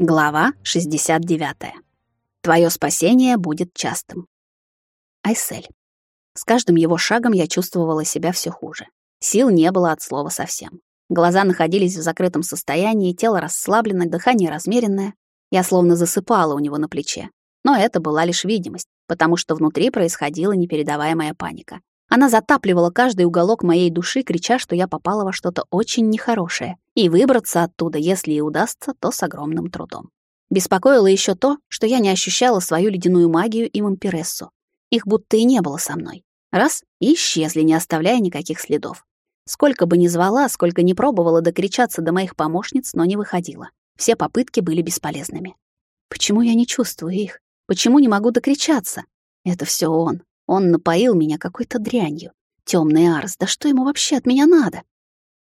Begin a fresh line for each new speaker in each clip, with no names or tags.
Глава 69. Твое спасение будет частым. Айсель. С каждым его шагом я чувствовала себя все хуже. Сил не было от слова совсем. Глаза находились в закрытом состоянии, тело расслаблено, дыхание размеренное. Я словно засыпала у него на плече. Но это была лишь видимость, потому что внутри происходила непередаваемая паника. Она затапливала каждый уголок моей души, крича, что я попала во что-то очень нехорошее, и выбраться оттуда, если и удастся, то с огромным трудом. Беспокоило еще то, что я не ощущала свою ледяную магию и вампирессу. Их будто и не было со мной. Раз — и исчезли, не оставляя никаких следов. Сколько бы ни звала, сколько ни пробовала докричаться до моих помощниц, но не выходила. Все попытки были бесполезными. Почему я не чувствую их? Почему не могу докричаться? Это все он, он напоил меня какой-то дрянью. Темный Арс, да что ему вообще от меня надо?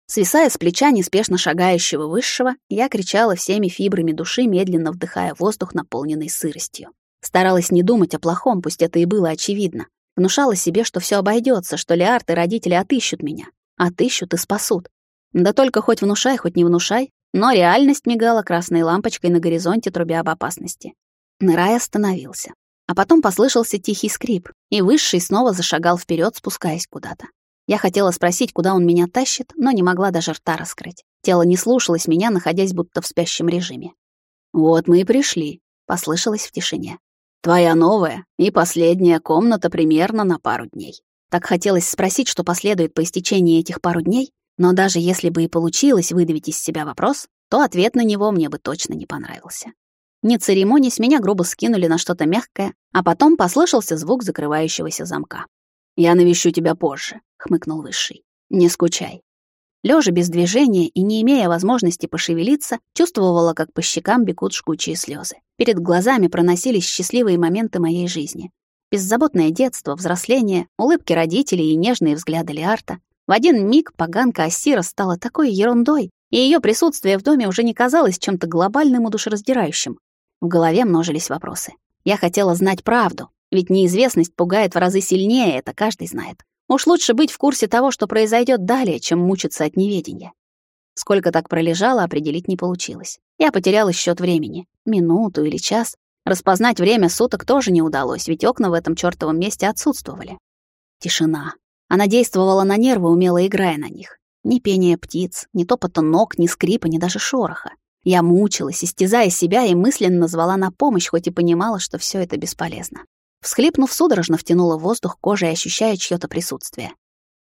Свисая с плеча неспешно шагающего высшего, я кричала всеми фибрами души, медленно вдыхая воздух, наполненный сыростью. Старалась не думать о плохом, пусть это и было очевидно. Внушала себе, что все обойдется, что Леарт и родители отыщут меня. Отыщут и спасут. Да только хоть внушай, хоть не внушай, но реальность мигала красной лампочкой на горизонте, трубя об опасности. Нырай остановился. А потом послышался тихий скрип, и Высший снова зашагал вперед, спускаясь куда-то. Я хотела спросить, куда он меня тащит, но не могла даже рта раскрыть. Тело не слушалось меня, находясь будто в спящем режиме. «Вот мы и пришли», — послышалось в тишине. «Твоя новая и последняя комната примерно на пару дней». Так хотелось спросить, что последует по истечении этих пару дней, но даже если бы и получилось выдавить из себя вопрос, то ответ на него мне бы точно не понравился. Не церемонясь, меня грубо скинули на что-то мягкое, а потом послышался звук закрывающегося замка. «Я навещу тебя позже», — хмыкнул Высший. «Не скучай». Лежа без движения и не имея возможности пошевелиться, чувствовала, как по щекам бегут жгучие слезы. Перед глазами проносились счастливые моменты моей жизни. Беззаботное детство, взросление, улыбки родителей и нежные взгляды Лиарта. В один миг поганка Ассира стала такой ерундой, и ее присутствие в доме уже не казалось чем-то глобальным и душераздирающим. В голове множились вопросы. Я хотела знать правду, ведь неизвестность пугает в разы сильнее, это каждый знает. Уж лучше быть в курсе того, что произойдет далее, чем мучиться от неведения. Сколько так пролежало, определить не получилось. Я потеряла счет времени. Минуту или час. Распознать время суток тоже не удалось, ведь окна в этом чёртовом месте отсутствовали. Тишина. Она действовала на нервы, умело играя на них. Ни пения птиц, ни топота ног, ни скрипа, ни даже шороха. Я мучилась, истязая себя и мысленно звала на помощь, хоть и понимала, что все это бесполезно. Всхлипнув, судорожно втянула воздух кожей, ощущая чьё-то присутствие.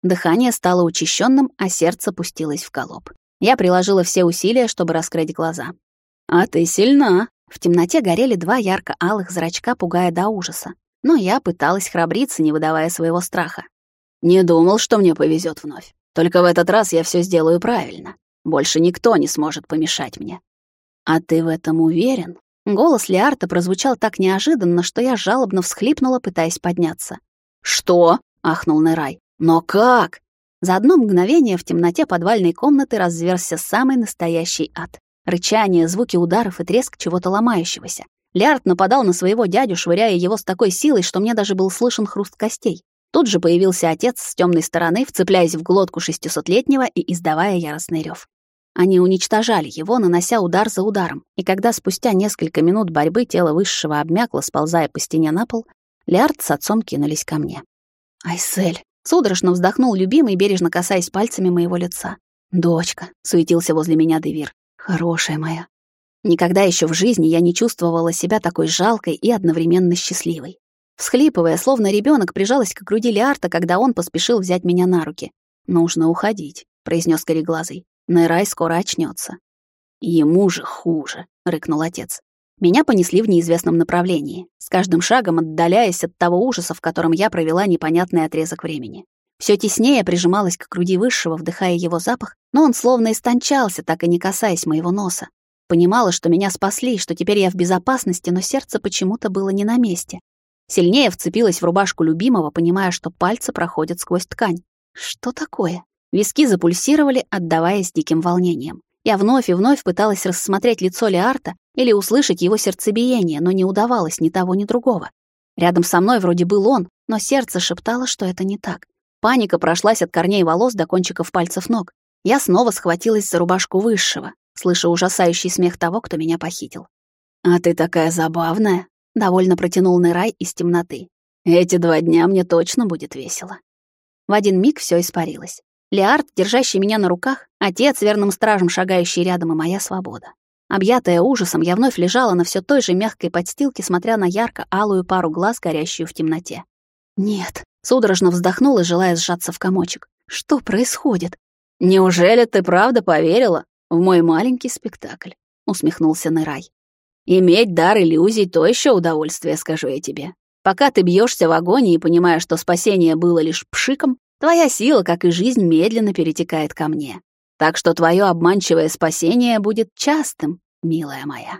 Дыхание стало учащенным, а сердце пустилось в колоб. Я приложила все усилия, чтобы раскрыть глаза. «А ты сильна!» В темноте горели два ярко-алых зрачка, пугая до ужаса. Но я пыталась храбриться, не выдавая своего страха. «Не думал, что мне повезет вновь. Только в этот раз я все сделаю правильно. Больше никто не сможет помешать мне. «А ты в этом уверен?» Голос Леарта прозвучал так неожиданно, что я жалобно всхлипнула, пытаясь подняться. «Что?» — ахнул Нерай. «Но как?» За одно мгновение в темноте подвальной комнаты разверзся самый настоящий ад. Рычание, звуки ударов и треск чего-то ломающегося. Лиард нападал на своего дядю, швыряя его с такой силой, что мне даже был слышен хруст костей. Тут же появился отец с темной стороны, вцепляясь в глотку шестисотлетнего и издавая яростный рев. Они уничтожали его, нанося удар за ударом, и когда спустя несколько минут борьбы тело высшего обмякло, сползая по стене на пол, Лиард с отцом кинулись ко мне. «Айсель!» — судорожно вздохнул любимый, бережно касаясь пальцами моего лица. «Дочка!» — суетился возле меня Девир. «Хорошая моя!» Никогда еще в жизни я не чувствовала себя такой жалкой и одновременно счастливой. Всхлипывая, словно ребенок, прижалась к груди Лиарта, когда он поспешил взять меня на руки. «Нужно уходить», — произнес кореглазый. Нерай скоро очнется. Ему же хуже, рыкнул отец. Меня понесли в неизвестном направлении, с каждым шагом отдаляясь от того ужаса, в котором я провела непонятный отрезок времени. Все теснее прижималась к груди высшего, вдыхая его запах, но он словно истончался, так и не касаясь моего носа. Понимала, что меня спасли, что теперь я в безопасности, но сердце почему-то было не на месте. Сильнее вцепилась в рубашку любимого, понимая, что пальцы проходят сквозь ткань. Что такое? Виски запульсировали, отдаваясь диким волнением. Я вновь и вновь пыталась рассмотреть лицо Леарта или услышать его сердцебиение, но не удавалось ни того, ни другого. Рядом со мной вроде был он, но сердце шептало, что это не так. Паника прошлась от корней волос до кончиков пальцев ног. Я снова схватилась за рубашку высшего, слыша ужасающий смех того, кто меня похитил. «А ты такая забавная», — довольно протянул Нерай из темноты. «Эти два дня мне точно будет весело». В один миг все испарилось. Леард, держащий меня на руках, отец, верным стражем шагающий рядом, и моя свобода. Объятая ужасом, я вновь лежала на все той же мягкой подстилке, смотря на ярко-алую пару глаз, горящую в темноте. «Нет», — судорожно вздохнула, желая сжаться в комочек. «Что происходит?» «Неужели ты правда поверила в мой маленький спектакль?» — усмехнулся Нерай. Иметь дар иллюзий — то еще удовольствие, скажу я тебе. Пока ты бьешься в агонии, понимая, что спасение было лишь пшиком, твоя сила, как и жизнь, медленно перетекает ко мне. Так что твое обманчивое спасение будет частым, милая моя.